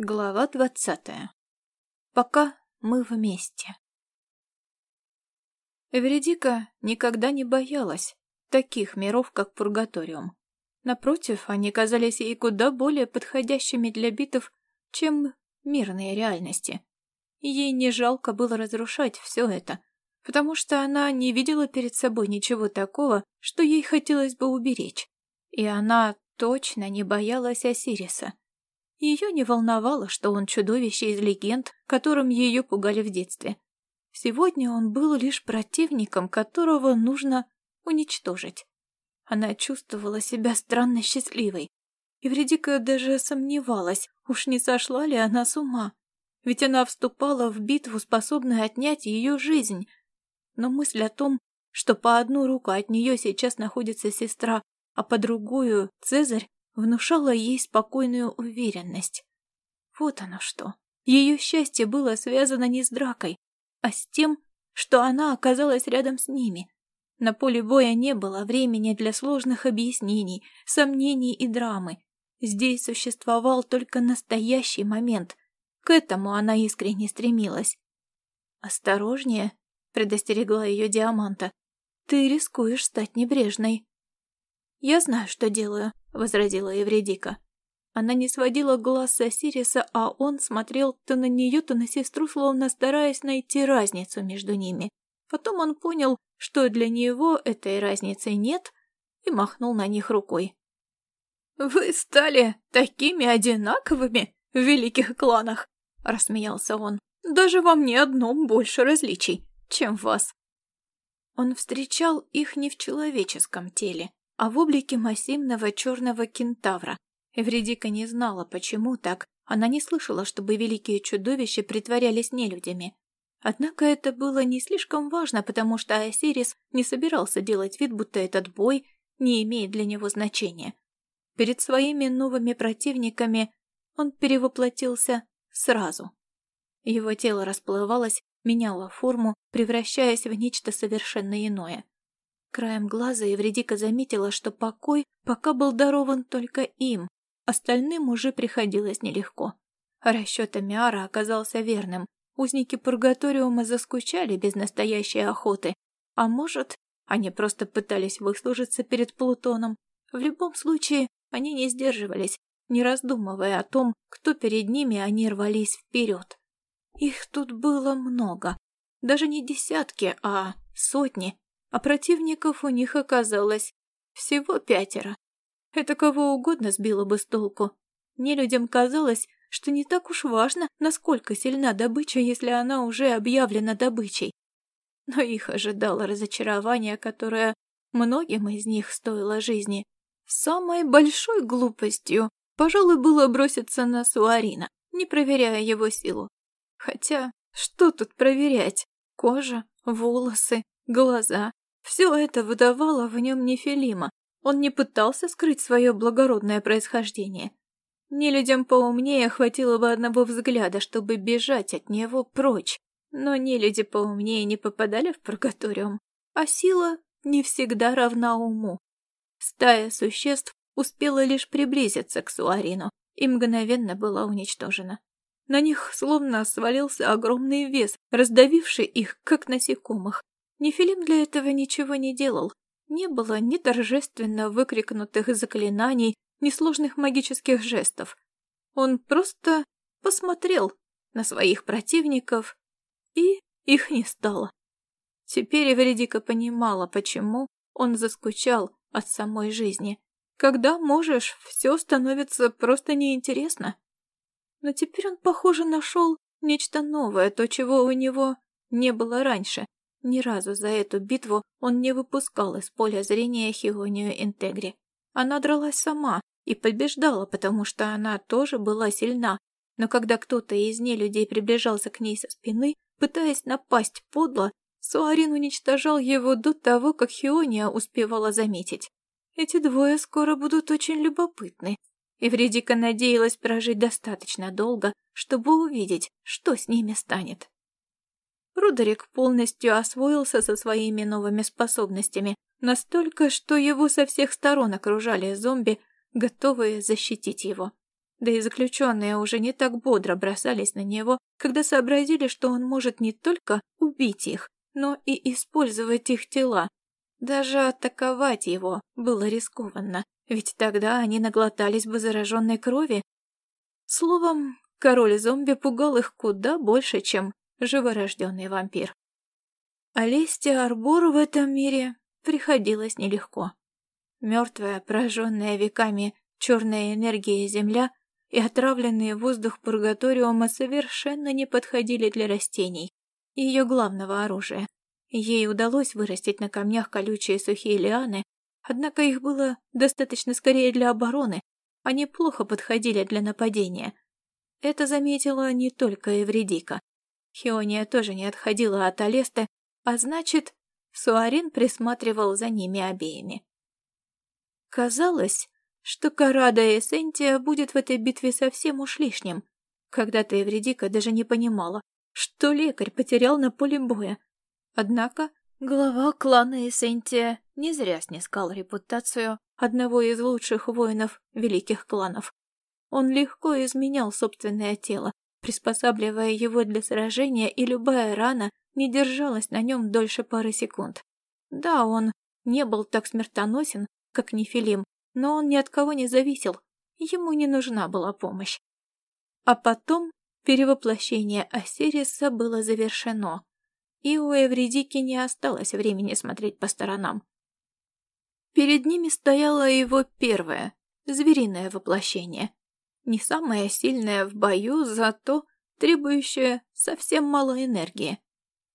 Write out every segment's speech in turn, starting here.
Глава двадцатая. Пока мы вместе. Эверидика никогда не боялась таких миров, как Пургаториум. Напротив, они казались ей куда более подходящими для битв, чем мирные реальности. Ей не жалко было разрушать все это, потому что она не видела перед собой ничего такого, что ей хотелось бы уберечь. И она точно не боялась Осириса. Ее не волновало, что он чудовище из легенд, которым ее пугали в детстве. Сегодня он был лишь противником, которого нужно уничтожить. Она чувствовала себя странно счастливой. И Вредика даже сомневалась, уж не сошла ли она с ума. Ведь она вступала в битву, способную отнять ее жизнь. Но мысль о том, что по одну руку от нее сейчас находится сестра, а по другую — Цезарь, внушала ей спокойную уверенность. Вот оно что. Ее счастье было связано не с дракой, а с тем, что она оказалась рядом с ними. На поле боя не было времени для сложных объяснений, сомнений и драмы. Здесь существовал только настоящий момент. К этому она искренне стремилась. «Осторожнее», — предостерегла ее Диаманта. «Ты рискуешь стать небрежной». «Я знаю, что делаю», — возразила Евредика. Она не сводила глаз с Осириса, а он смотрел то на нее, то на сестру, словно стараясь найти разницу между ними. Потом он понял, что для него этой разницы нет, и махнул на них рукой. «Вы стали такими одинаковыми в великих кланах!» — рассмеялся он. «Даже во мне одном больше различий, чем вас». Он встречал их не в человеческом теле, а в облике массивного черного кентавра. Эвредика не знала, почему так. Она не слышала, чтобы великие чудовища притворялись нелюдями. Однако это было не слишком важно, потому что Осирис не собирался делать вид, будто этот бой не имеет для него значения. Перед своими новыми противниками он перевоплотился сразу. Его тело расплывалось, меняло форму, превращаясь в нечто совершенно иное. Краем глаза Евредика заметила, что покой пока был дарован только им, остальным уже приходилось нелегко. Расчет Амиара оказался верным. Узники Пургаториума заскучали без настоящей охоты. А может, они просто пытались выслужиться перед Плутоном. В любом случае, они не сдерживались, не раздумывая о том, кто перед ними, они рвались вперед. Их тут было много. Даже не десятки, а сотни а противников у них оказалось всего пятеро. Это кого угодно сбило бы с толку. Нелюдям казалось, что не так уж важно, насколько сильна добыча, если она уже объявлена добычей. Но их ожидало разочарование, которое многим из них стоило жизни. Самой большой глупостью, пожалуй, было броситься на Суарина, не проверяя его силу. Хотя, что тут проверять? Кожа, волосы, глаза, все это выдавало в нем нефилима. Он не пытался скрыть свое благородное происхождение. Не людям поумнее хватило бы одного взгляда, чтобы бежать от него прочь. Но не люди поумнее не попадали в пургаториум, а сила не всегда равна уму. Стая существ успела лишь приблизиться к Суарину и мгновенно была уничтожена. На них словно свалился огромный вес, раздавивший их, как насекомых. Нефилим для этого ничего не делал. Не было ни торжественно выкрикнутых заклинаний, ни сложных магических жестов. Он просто посмотрел на своих противников, и их не стало. Теперь Эвредика понимала, почему он заскучал от самой жизни. Когда можешь, все становится просто неинтересно. Но теперь он, похоже, нашел нечто новое, то, чего у него не было раньше. Ни разу за эту битву он не выпускал из поля зрения Хионию Интегри. Она дралась сама и побеждала, потому что она тоже была сильна. Но когда кто-то из нелюдей приближался к ней со спины, пытаясь напасть подло, Суарин уничтожал его до того, как Хиония успевала заметить. Эти двое скоро будут очень любопытны. Эвредика надеялась прожить достаточно долго, чтобы увидеть, что с ними станет. Рудерик полностью освоился со своими новыми способностями, настолько, что его со всех сторон окружали зомби, готовые защитить его. Да и заключенные уже не так бодро бросались на него, когда сообразили, что он может не только убить их, но и использовать их тела. Даже атаковать его было рискованно, ведь тогда они наглотались бы зараженной крови. Словом, король-зомби пугал их куда больше, чем живорожденный вампир. Олесте Арбор в этом мире приходилось нелегко. Мертвая, прожженная веками черная энергия земля и отравленный воздух пургаториума совершенно не подходили для растений, ее главного оружия. Ей удалось вырастить на камнях колючие сухие лианы, однако их было достаточно скорее для обороны, они плохо подходили для нападения. Это заметила не только Эвредика. Хиония тоже не отходила от Алесты, а значит, Суарин присматривал за ними обеими. Казалось, что Карада и Эссентия будет в этой битве совсем уж лишним. Когда-то Эвредика даже не понимала, что лекарь потерял на поле боя. Однако глава клана Эссентия не зря снискал репутацию одного из лучших воинов великих кланов. Он легко изменял собственное тело, приспосабливая его для сражения, и любая рана не держалась на нем дольше пары секунд. Да, он не был так смертоносен, как Нефилим, но он ни от кого не зависел, ему не нужна была помощь. А потом перевоплощение Осириса было завершено, и у Эвредики не осталось времени смотреть по сторонам. Перед ними стояло его первое, звериное воплощение. Не самое сильное в бою, зато требующее совсем мало энергии.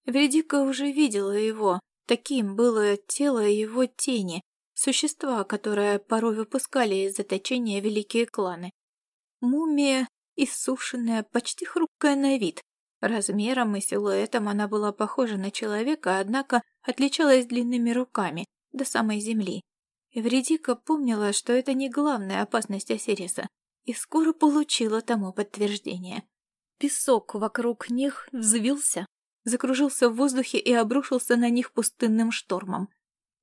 Эвредика уже видела его, таким было тело его тени, Существа, которые порой выпускали из заточения великие кланы. Мумия, иссушенная, почти хрупкая на вид. Размером и силуэтом она была похожа на человека, однако отличалась длинными руками, до самой земли. Эвредика помнила, что это не главная опасность Осириса, и скоро получила тому подтверждение. Песок вокруг них взвился, закружился в воздухе и обрушился на них пустынным штормом.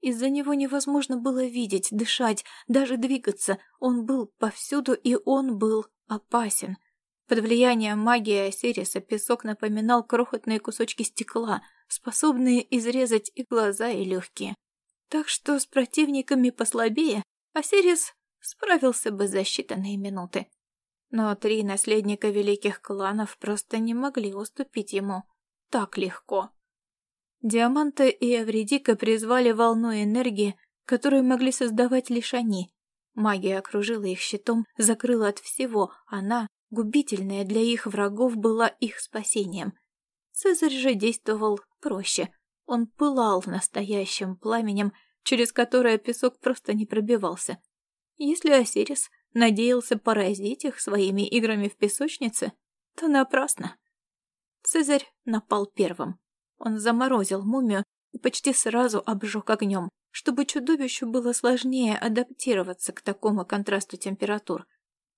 Из-за него невозможно было видеть, дышать, даже двигаться. Он был повсюду, и он был опасен. Под влиянием магии Осириса песок напоминал крохотные кусочки стекла, способные изрезать и глаза, и легкие. Так что с противниками послабее Осирис справился бы за считанные минуты. Но три наследника великих кланов просто не могли уступить ему так легко. Диаманта и Эвредика призвали волну энергии, которую могли создавать лишь они. Магия окружила их щитом, закрыла от всего. Она, губительная для их врагов, была их спасением. Цезарь же действовал проще. Он пылал настоящим пламенем, через которое песок просто не пробивался. Если Осирис надеялся поразить их своими играми в песочнице, то напрасно. Цезарь напал первым. Он заморозил мумию и почти сразу обжег огнем, чтобы чудовищу было сложнее адаптироваться к такому контрасту температур.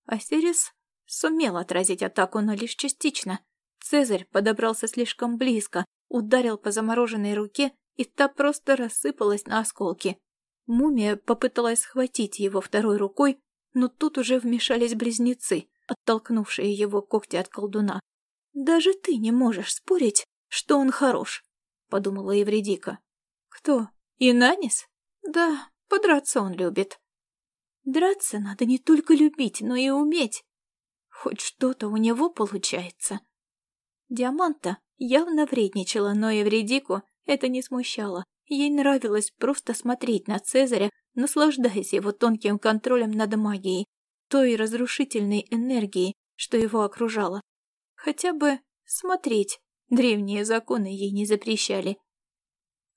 Осирис сумел отразить атаку, но лишь частично. Цезарь подобрался слишком близко, ударил по замороженной руке, и та просто рассыпалась на осколки. Мумия попыталась схватить его второй рукой, но тут уже вмешались близнецы, оттолкнувшие его когти от колдуна. «Даже ты не можешь спорить что он хорош», — подумала Евредика. «Кто? Инанис? Да, подраться он любит». «Драться надо не только любить, но и уметь. Хоть что-то у него получается». Диаманта явно вредничала, но Евредику это не смущало. Ей нравилось просто смотреть на Цезаря, наслаждаясь его тонким контролем над магией, той разрушительной энергией, что его окружала. Хотя бы смотреть, Древние законы ей не запрещали.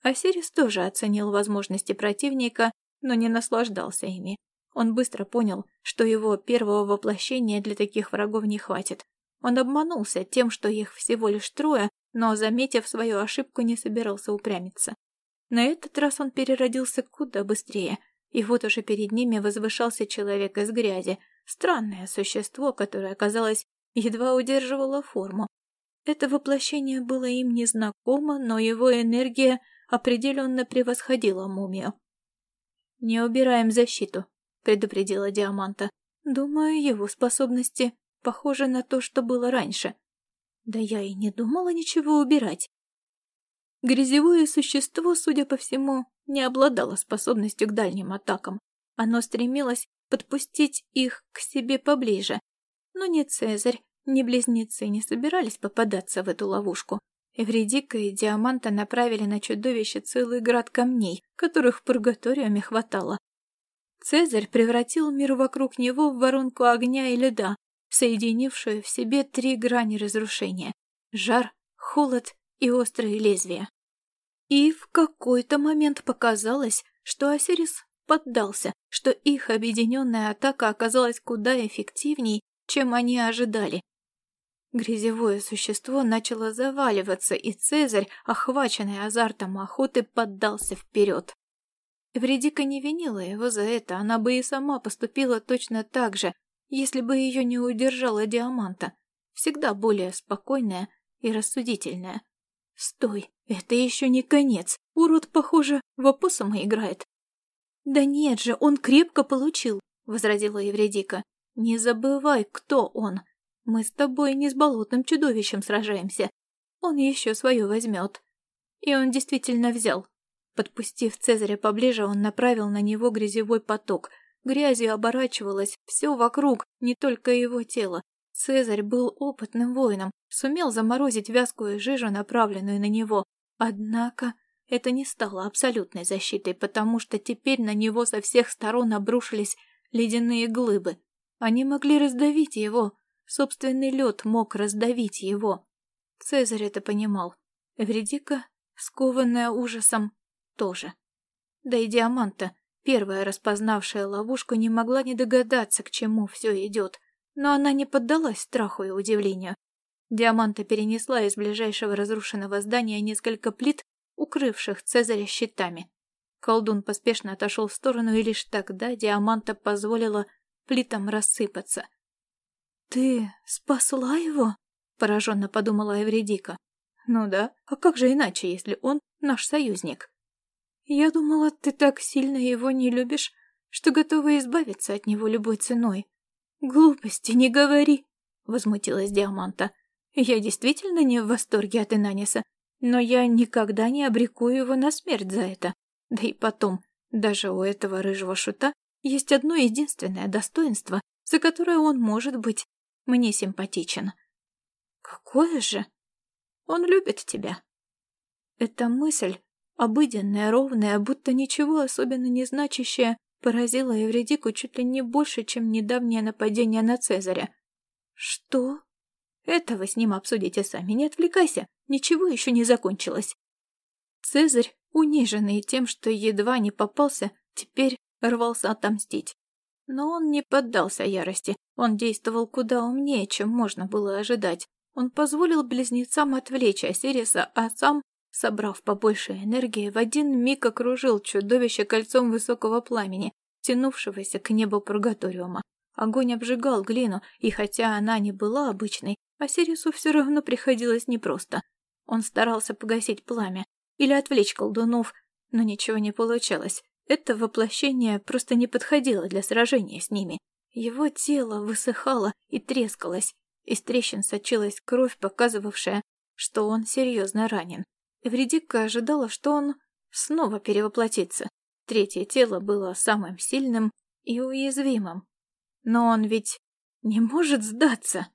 Осирис тоже оценил возможности противника, но не наслаждался ими. Он быстро понял, что его первого воплощения для таких врагов не хватит. Он обманулся тем, что их всего лишь трое, но, заметив свою ошибку, не собирался упрямиться. На этот раз он переродился куда быстрее, и вот уже перед ними возвышался человек из грязи, странное существо, которое, казалось, едва удерживало форму, это воплощение было им незнакомо, но его энергия определенно превосходила мумию. «Не убираем защиту», — предупредила Диаманта. Думаю, его способности похожи на то, что было раньше. Да я и не думала ничего убирать. Грязевое существо, судя по всему, не обладало способностью к дальним атакам. Оно стремилось подпустить их к себе поближе. Но ни Цезарь, ни близнецы не собирались попадаться в эту ловушку. Эвредика и Диаманта направили на чудовище целый град камней, которых в пургаториуме хватало. Цезарь превратил мир вокруг него в воронку огня и льда, соединившую в себе три грани разрушения — жар, холод и острые лезвия. И в какой-то момент показалось, что Осирис поддался, что их объединенная атака оказалась куда эффективней, чем они ожидали. Грязевое существо начало заваливаться, и Цезарь, охваченный азартом охоты, поддался вперед. Вредика не винила его за это, она бы и сама поступила точно так же, если бы ее не удержала Диаманта, всегда более спокойная и рассудительная. Стой, это еще не конец. Урод, похоже, в опоссума играет. Да нет же, он крепко получил, возразила Евредика. Не забывай, кто он. Мы с тобой не с болотным чудовищем сражаемся. Он еще свое возьмет. И он действительно взял. Подпустив Цезаря поближе, он направил на него грязевой поток. Грязью оборачивалось все вокруг, не только его тело. Цезарь был опытным воином, сумел заморозить вязкую жижу, направленную на него. Однако это не стало абсолютной защитой, потому что теперь на него со всех сторон обрушились ледяные глыбы. Они могли раздавить его. Собственный лед мог раздавить его. Цезарь это понимал. Эвредика, скованная ужасом, тоже. Да и Диаманта, первая распознавшая ловушку, не могла не догадаться, к чему все идет. Но она не поддалась страху и удивлению. Диаманта перенесла из ближайшего разрушенного здания несколько плит, укрывших Цезаря щитами. Колдун поспешно отошел в сторону, и лишь тогда Диаманта позволила плитам рассыпаться. «Ты спасла его?» — пораженно подумала Эвредика. «Ну да, а как же иначе, если он наш союзник?» «Я думала, ты так сильно его не любишь, что готова избавиться от него любой ценой. «Глупости не говори!» — возмутилась Диаманта. «Я действительно не в восторге от Инаниса, но я никогда не обреку его на смерть за это. Да и потом, даже у этого рыжего шута есть одно единственное достоинство, за которое он может быть мне симпатичен. Какое же? Он любит тебя. Эта мысль, обыденная, ровная, будто ничего особенно не значащая, поразило Эвредику чуть ли не больше, чем недавнее нападение на Цезаря. «Что?» «Этого с ним обсудите сами, не отвлекайся, ничего еще не закончилось». Цезарь, униженный тем, что едва не попался, теперь рвался отомстить. Но он не поддался ярости, он действовал куда умнее, чем можно было ожидать. Он позволил близнецам отвлечь Осириса, а сам Собрав побольше энергии, в один миг окружил чудовище кольцом высокого пламени, тянувшегося к небу пургаториума. Огонь обжигал глину, и хотя она не была обычной, Осирису все равно приходилось непросто. Он старался погасить пламя или отвлечь колдунов, но ничего не получалось. Это воплощение просто не подходило для сражения с ними. Его тело высыхало и трескалось. Из трещин сочилась кровь, показывавшая, что он серьезно ранен. Эвредика ожидала, что он снова перевоплотится. Третье тело было самым сильным и уязвимым. Но он ведь не может сдаться.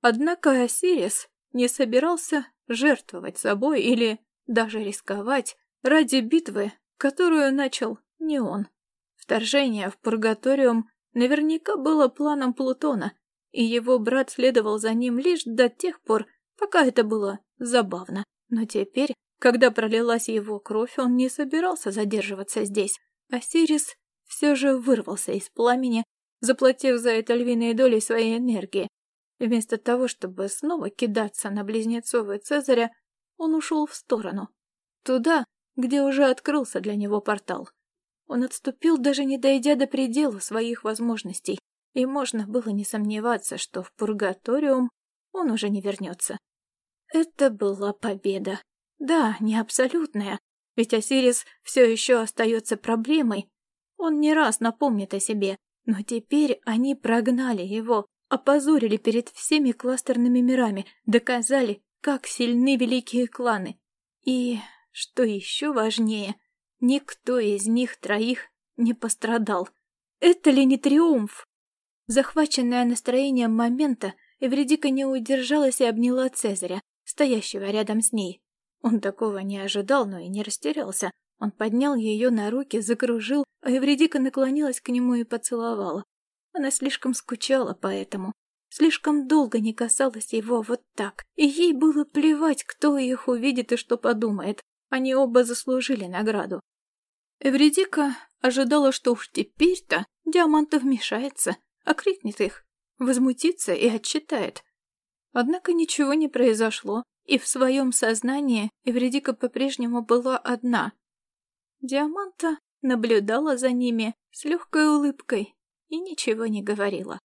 Однако Осирис не собирался жертвовать собой или даже рисковать ради битвы, которую начал не он. Вторжение в Пургаториум наверняка было планом Плутона, и его брат следовал за ним лишь до тех пор, пока это было забавно. Но теперь, когда пролилась его кровь, он не собирался задерживаться здесь. Осирис все же вырвался из пламени, заплатив за это львиной долей своей энергии. Вместо того, чтобы снова кидаться на близнецов и Цезаря, он ушел в сторону. Туда, где уже открылся для него портал. Он отступил, даже не дойдя до предела своих возможностей, и можно было не сомневаться, что в Пургаториум он уже не вернется. Это была победа. Да, не абсолютная, ведь Осирис все еще остается проблемой. Он не раз напомнит о себе, Но теперь они прогнали его, опозорили перед всеми кластерными мирами, доказали, как сильны великие кланы. И, что еще важнее, никто из них троих не пострадал. Это ли не триумф? Захваченная настроением момента, Эвредика не удержалась и обняла Цезаря, стоящего рядом с ней. Он такого не ожидал, но и не растерялся. Он поднял ее на руки, закружил, а Эвредика наклонилась к нему и поцеловала. Она слишком скучала по этому, слишком долго не касалась его вот так, и ей было плевать, кто их увидит и что подумает. Они оба заслужили награду. Эвредика ожидала, что уж теперь-то Диаманта вмешается, окрикнет их, возмутится и отчитает. Однако ничего не произошло, и в своем сознании Эвредика по-прежнему была одна. Диаманта наблюдала за ними с легкой улыбкой и ничего не говорила.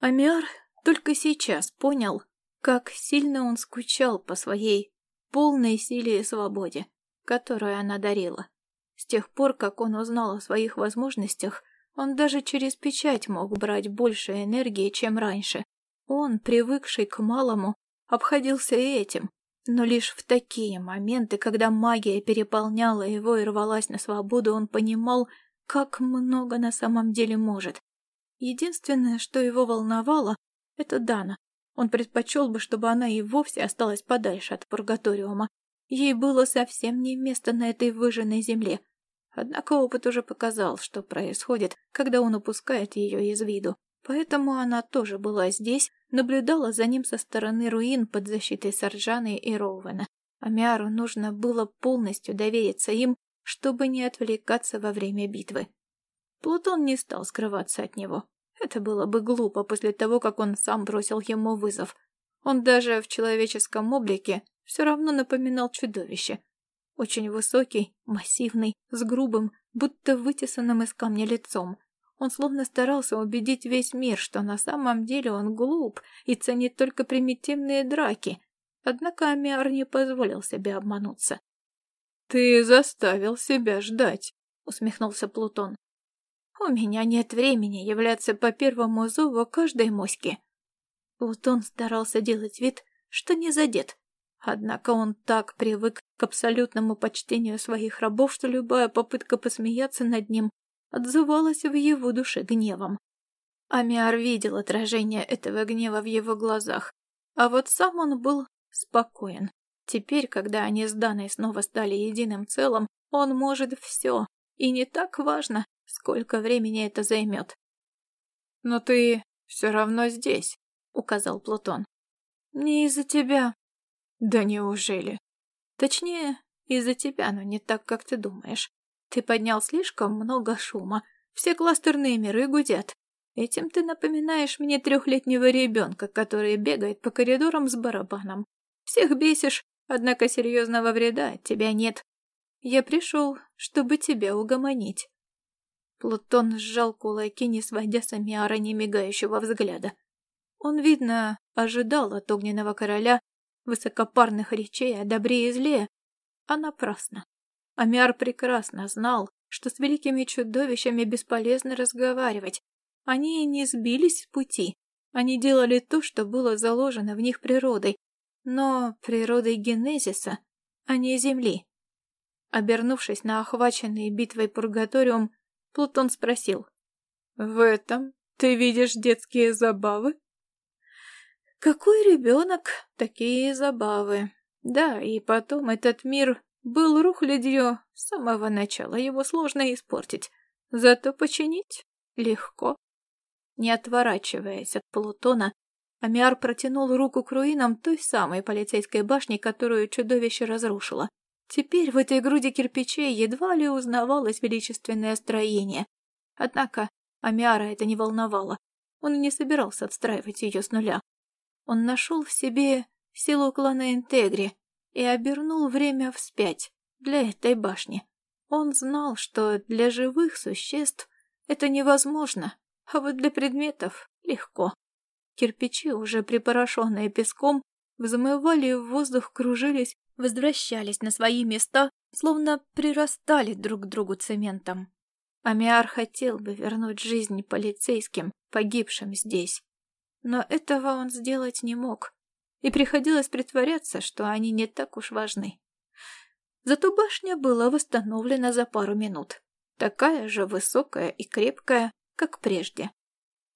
Амиар только сейчас понял, как сильно он скучал по своей полной силе и свободе, которую она дарила. С тех пор, как он узнал о своих возможностях, он даже через печать мог брать больше энергии, чем раньше. Он, привыкший к малому, обходился и этим, но лишь в такие моменты, когда магия переполняла его и рвалась на свободу, он понимал, как много на самом деле может. Единственное, что его волновало, это Дана. Он предпочел бы, чтобы она и вовсе осталась подальше от пургаториума. Ей было совсем не место на этой выжженной земле. Однако опыт уже показал, что происходит, когда он упускает ее из виду. Поэтому она тоже была здесь, наблюдала за ним со стороны руин под защитой Сарджаны и Роуэна. Амиару нужно было полностью довериться им, чтобы не отвлекаться во время битвы. Плутон не стал скрываться от него. Это было бы глупо после того, как он сам бросил ему вызов. Он даже в человеческом облике все равно напоминал чудовище. Очень высокий, массивный, с грубым, будто вытесанным из камня лицом. Он словно старался убедить весь мир, что на самом деле он глуп и ценит только примитивные драки. Однако Амиар не позволил себе обмануться. «Ты заставил себя ждать», — усмехнулся Плутон. «У меня нет времени являться по первому зову каждой моськи». Плутон старался делать вид, что не задет. Однако он так привык к абсолютному почтению своих рабов, что любая попытка посмеяться над ним отзывалась в его душе гневом. Амиар видел отражение этого гнева в его глазах, а вот сам он был спокоен. Теперь, когда они с Даной снова стали единым целым, он может все, и не так важно, сколько времени это займет. «Но ты все равно здесь», — указал Плутон. «Не из-за тебя». «Да неужели?» «Точнее, из-за тебя, но не так, как ты думаешь. Ты поднял слишком много шума. Все кластерные миры гудят. Этим ты напоминаешь мне трехлетнего ребенка, который бегает по коридорам с барабаном. Всех бесишь, однако серьезного вреда от тебя нет. Я пришел, чтобы тебя угомонить. Плутон сжал кулаки, не сводя с Амиара немигающего взгляда. Он, видно, ожидал от огненного короля высокопарных речей о добре и зле, а напрасно. Амиар прекрасно знал, что с великими чудовищами бесполезно разговаривать. Они не сбились с пути. Они делали то, что было заложено в них природой, но природой генезиса, а не Земли. Обернувшись на охваченный битвой Пургаториум, Плутон спросил. «В этом ты видишь детские забавы?» «Какой ребенок, такие забавы. Да, и потом этот мир был рухлядью с самого начала, его сложно испортить. Зато починить легко. Не отворачиваясь от Плутона, Амиар протянул руку к руинам той самой полицейской башни, которую чудовище разрушило. Теперь в этой груди кирпичей едва ли узнавалось величественное строение. Однако Амиара это не волновало. Он не собирался отстраивать ее с нуля. Он нашел в себе силу клана Интегри, и обернул время вспять для этой башни. Он знал, что для живых существ это невозможно, а вот для предметов легко. Кирпичи, уже припорошенные песком, взмывали в воздух, кружились возвращались на свои места, словно прирастали друг к другу цементом. Амиар хотел бы вернуть жизнь полицейским, погибшим здесь. Но этого он сделать не мог, и приходилось притворяться, что они не так уж важны. Зато башня была восстановлена за пару минут, такая же высокая и крепкая, как прежде.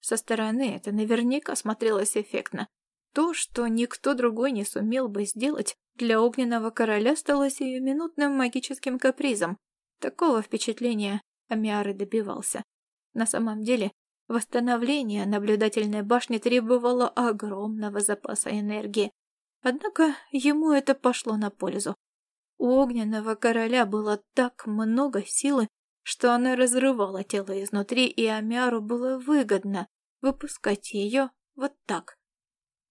Со стороны это наверняка смотрелось эффектно. То, что никто другой не сумел бы сделать, для огненного короля стало сиюминутным магическим капризом. Такого впечатления Амиары добивался. На самом деле, восстановление наблюдательной башни требовало огромного запаса энергии. Однако ему это пошло на пользу. У огненного короля было так много силы, что она разрывала тело изнутри, и Амиару было выгодно выпускать ее вот так.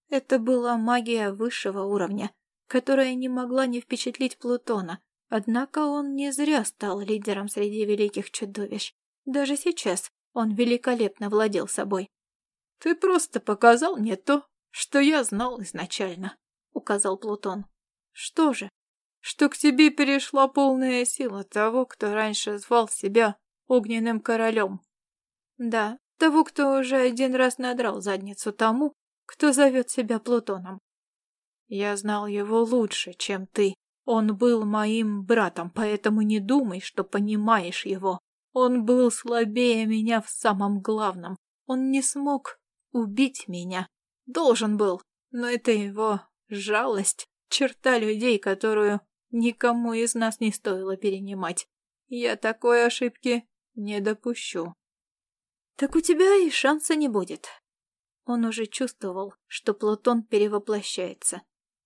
Это была магия высшего уровня, которая не могла не впечатлить Плутона, однако он не зря стал лидером среди великих чудовищ. Даже сейчас он великолепно владел собой. «Ты просто показал мне то, что я знал изначально», — указал Плутон. «Что же?» «Что к тебе перешла полная сила того, кто раньше звал себя огненным королем». «Да, того, кто уже один раз надрал задницу тому, кто зовет себя Плутоном. Я знал его лучше, чем ты. Он был моим братом, поэтому не думай, что понимаешь его. Он был слабее меня в самом главном. Он не смог убить меня. Должен был, но это его жалость, черта людей, которую никому из нас не стоило перенимать. Я такой ошибки не допущу. Так у тебя и шанса не будет. Он уже чувствовал, что Плутон перевоплощается.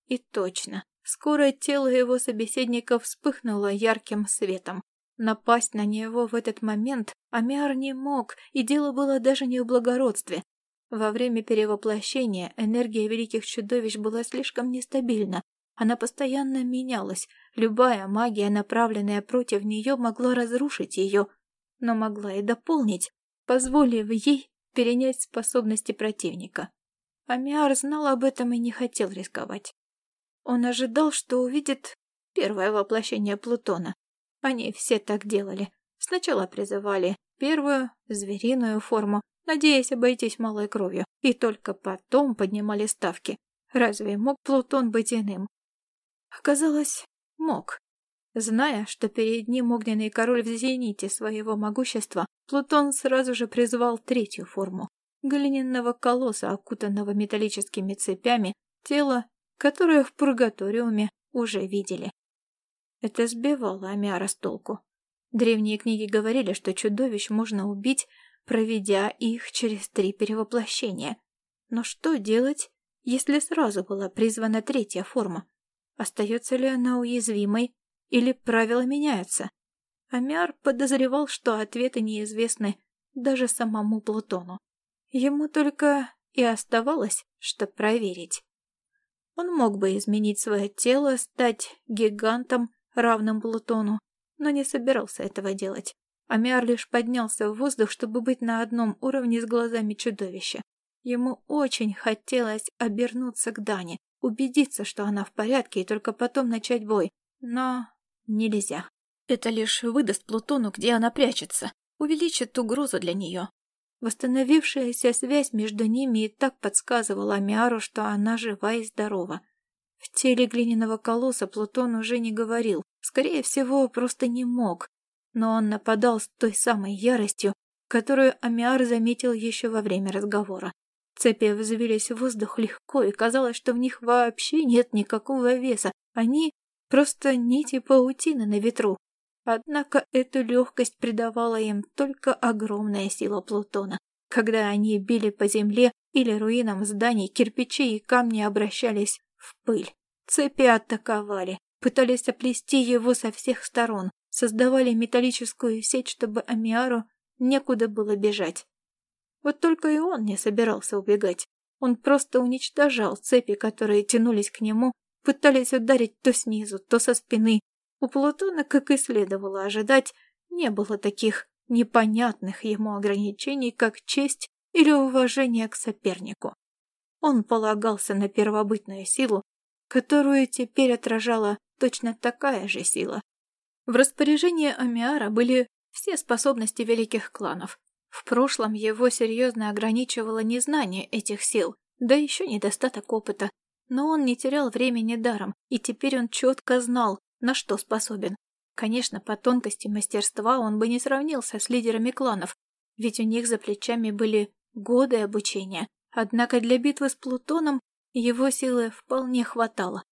И точно, скоро тело его собеседника вспыхнуло ярким светом. Напасть на него в этот момент Амиар не мог, и дело было даже не в благородстве. Во время перевоплощения энергия великих чудовищ была слишком нестабильна. Она постоянно менялась. Любая магия, направленная против нее, могла разрушить ее, но могла и дополнить, позволив ей перенять способности противника. Амиар знал об этом и не хотел рисковать. Он ожидал, что увидит первое воплощение Плутона. Они все так делали. Сначала призывали первую, звериную форму, надеясь обойтись малой кровью, и только потом поднимали ставки. Разве мог Плутон быть иным? Оказалось, мог. Зная, что перед ним огненный король в зените своего могущества, Плутон сразу же призвал третью форму — глиняного колосса, окутанного металлическими цепями, тело которую в Пургаториуме уже видели. Это сбивало Амиара с толку. Древние книги говорили, что чудовищ можно убить, проведя их через три перевоплощения. Но что делать, если сразу была призвана третья форма? Остается ли она уязвимой, или правила меняются? Амиар подозревал, что ответы неизвестны даже самому Плутону. Ему только и оставалось, что проверить. Он мог бы изменить свое тело, стать гигантом, равным Плутону, но не собирался этого делать. Амиар лишь поднялся в воздух, чтобы быть на одном уровне с глазами чудовища. Ему очень хотелось обернуться к Дане, убедиться, что она в порядке, и только потом начать бой. Но нельзя. Это лишь выдаст Плутону, где она прячется, увеличит угрозу для нее. Восстановившаяся связь между ними и так подсказывала Амиару, что она жива и здорова. В теле глиняного колосса Плутон уже не говорил, скорее всего, просто не мог, но он нападал с той самой яростью, которую Амиар заметил еще во время разговора. Цепи взвились в воздух легко, и казалось, что в них вообще нет никакого веса, они просто нити паутины на ветру. Однако эту легкость придавала им только огромная сила Плутона. Когда они били по земле или руинам зданий, кирпичи и камни обращались в пыль. Цепи атаковали, пытались оплести его со всех сторон, создавали металлическую сеть, чтобы Амиару некуда было бежать. Вот только и он не собирался убегать. Он просто уничтожал цепи, которые тянулись к нему, пытались ударить то снизу, то со спины, у Плутона, как и следовало ожидать, не было таких непонятных ему ограничений, как честь или уважение к сопернику. Он полагался на первобытную силу, которую теперь отражала точно такая же сила. В распоряжении Амиара были все способности великих кланов. В прошлом его серьезно ограничивало незнание этих сил, да еще недостаток опыта. Но он не терял времени даром, и теперь он четко знал, на что способен. Конечно, по тонкости мастерства он бы не сравнился с лидерами кланов, ведь у них за плечами были годы обучения. Однако для битвы с Плутоном его силы вполне хватало.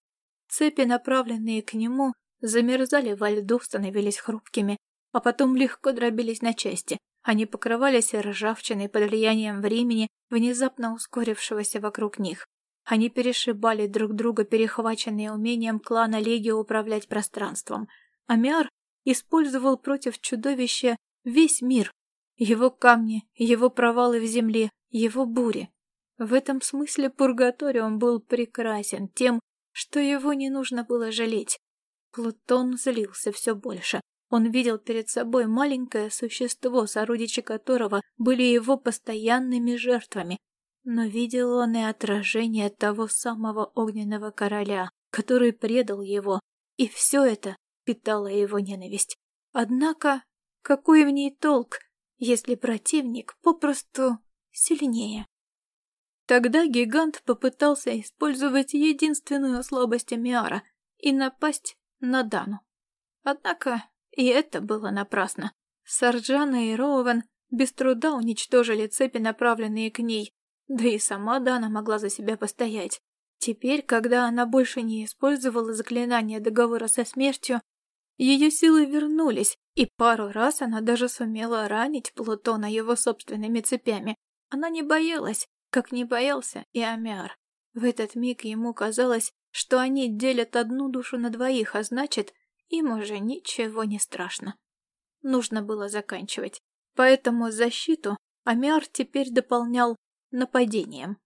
Цепи, направленные к нему, замерзали во льду, становились хрупкими, а потом легко дробились на части. Они покрывались ржавчиной под влиянием времени, внезапно ускорившегося вокруг них. Они перешибали друг друга, перехваченные умением клана Легио управлять пространством. Амиар использовал против чудовища весь мир. Его камни, его провалы в земле, его бури. В этом смысле Пургаториум был прекрасен тем, что его не нужно было жалеть. Плутон злился все больше. Он видел перед собой маленькое существо, сородичи которого были его постоянными жертвами. Но видел он и отражение того самого огненного короля, который предал его, и все это питало его ненависть. Однако, какой в ней толк, если противник попросту сильнее? Тогда гигант попытался использовать единственную слабость Амиара и напасть на Дану. Однако и это было напрасно. Сарджана и Роуэн без труда уничтожили цепи, направленные к ней, да и сама Дана могла за себя постоять. Теперь, когда она больше не использовала заклинание договора со смертью, ее силы вернулись, и пару раз она даже сумела ранить Плутона его собственными цепями. Она не боялась, как не боялся и Амиар. В этот миг ему казалось, что они делят одну душу на двоих, а значит, им уже ничего не страшно. Нужно было заканчивать. Поэтому защиту Амиар теперь дополнял нападением.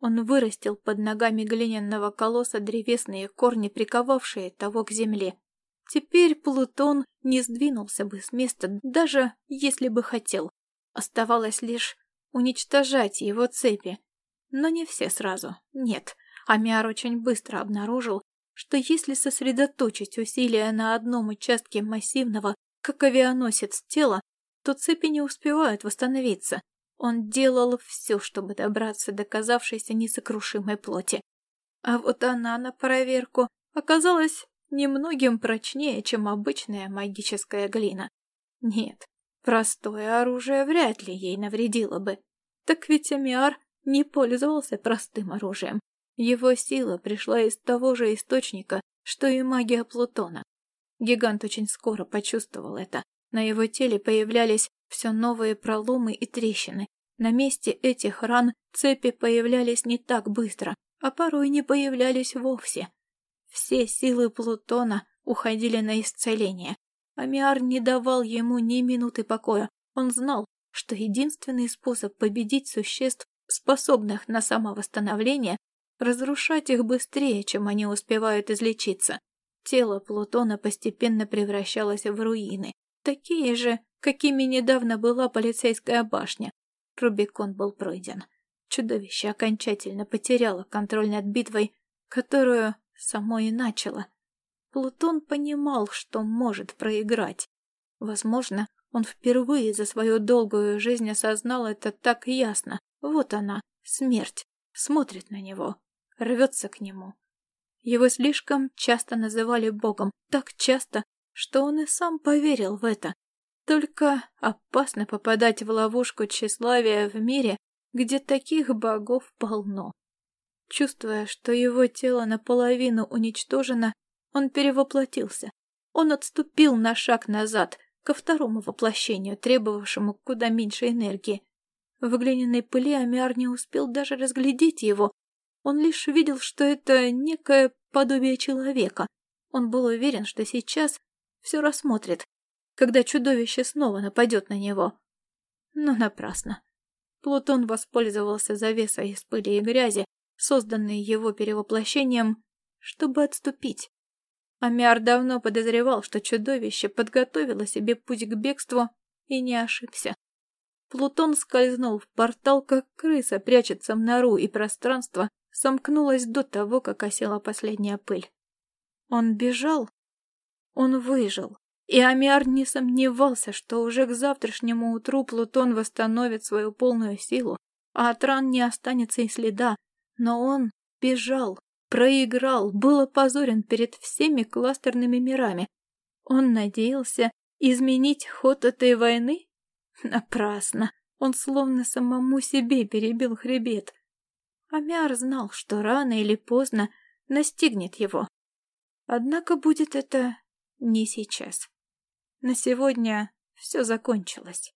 Он вырастил под ногами глиняного колосса древесные корни, приковавшие того к земле. Теперь Плутон не сдвинулся бы с места, даже если бы хотел. Оставалось лишь уничтожать его цепи. Но не все сразу, нет. Амиар очень быстро обнаружил, что если сосредоточить усилия на одном участке массивного, как авианосец тела, то цепи не успевают восстановиться. Он делал все, чтобы добраться до казавшейся несокрушимой плоти. А вот она на проверку оказалась немногим прочнее, чем обычная магическая глина. Нет, простое оружие вряд ли ей навредило бы. Так ведь Амиар не пользовался простым оружием. Его сила пришла из того же источника, что и магия Плутона. Гигант очень скоро почувствовал это. На его теле появлялись все новые проломы и трещины. На месте этих ран цепи появлялись не так быстро, а порой не появлялись вовсе. Все силы Плутона уходили на исцеление. Амиар не давал ему ни минуты покоя. Он знал, что единственный способ победить существ, способных на самовосстановление, разрушать их быстрее, чем они успевают излечиться. Тело Плутона постепенно превращалось в руины, такие же, какими недавно была полицейская башня. Рубикон был пройден. Чудовище окончательно потеряло контроль над битвой, которую само и начало. Плутон понимал, что может проиграть. Возможно, он впервые за свою долгую жизнь осознал это так ясно. Вот она, смерть, смотрит на него рвется к нему. Его слишком часто называли Богом, так часто, что он и сам поверил в это. Только опасно попадать в ловушку тщеславия в мире, где таких богов полно. Чувствуя, что его тело наполовину уничтожено, он перевоплотился. Он отступил на шаг назад, ко второму воплощению, требовавшему куда меньше энергии. В глиняной пыли Амиар не успел даже разглядеть его, он лишь видел, что это некое подобие человека. Он был уверен, что сейчас все рассмотрит, когда чудовище снова нападет на него. Но напрасно. Плутон воспользовался завесой из пыли и грязи, созданной его перевоплощением, чтобы отступить. Амиар давно подозревал, что чудовище подготовило себе путь к бегству и не ошибся. Плутон скользнул в портал, как крыса прячется в нору, и пространство сомкнулась до того, как осела последняя пыль. Он бежал. Он выжил. И Амиар не сомневался, что уже к завтрашнему утру Плутон восстановит свою полную силу, а от ран не останется и следа. Но он бежал, проиграл, был опозорен перед всеми кластерными мирами. Он надеялся изменить ход этой войны? Напрасно. Он словно самому себе перебил хребет. Амиар знал, что рано или поздно настигнет его. Однако будет это не сейчас. На сегодня все закончилось.